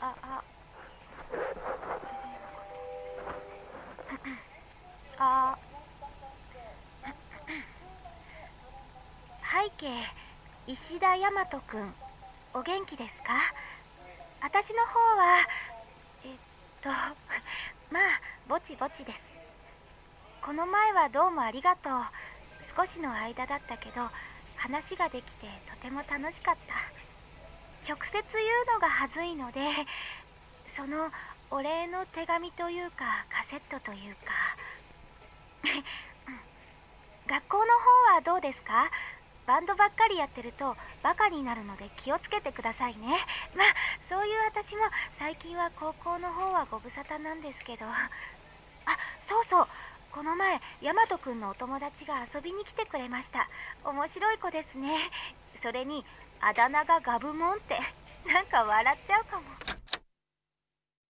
あああ背景石田大和君お元気ですか私の方はえっとまあぼちぼちですこの前はどうもありがとう少しの間だったけど話ができてとても楽しかった直接言うのがはずいのでそのお礼の手紙というかカセットというか。学校の方はどうですか？バンドばっかりやってるとバカになるので気をつけてくださいね。まあそういう私も最近は高校の方はご無沙汰なんですけど。あそうそう。この前ヤマトくんのお友達が遊びに来てくれました。面白い子ですね。それにあだ名がガブモンって。なんか笑っちゃうかも。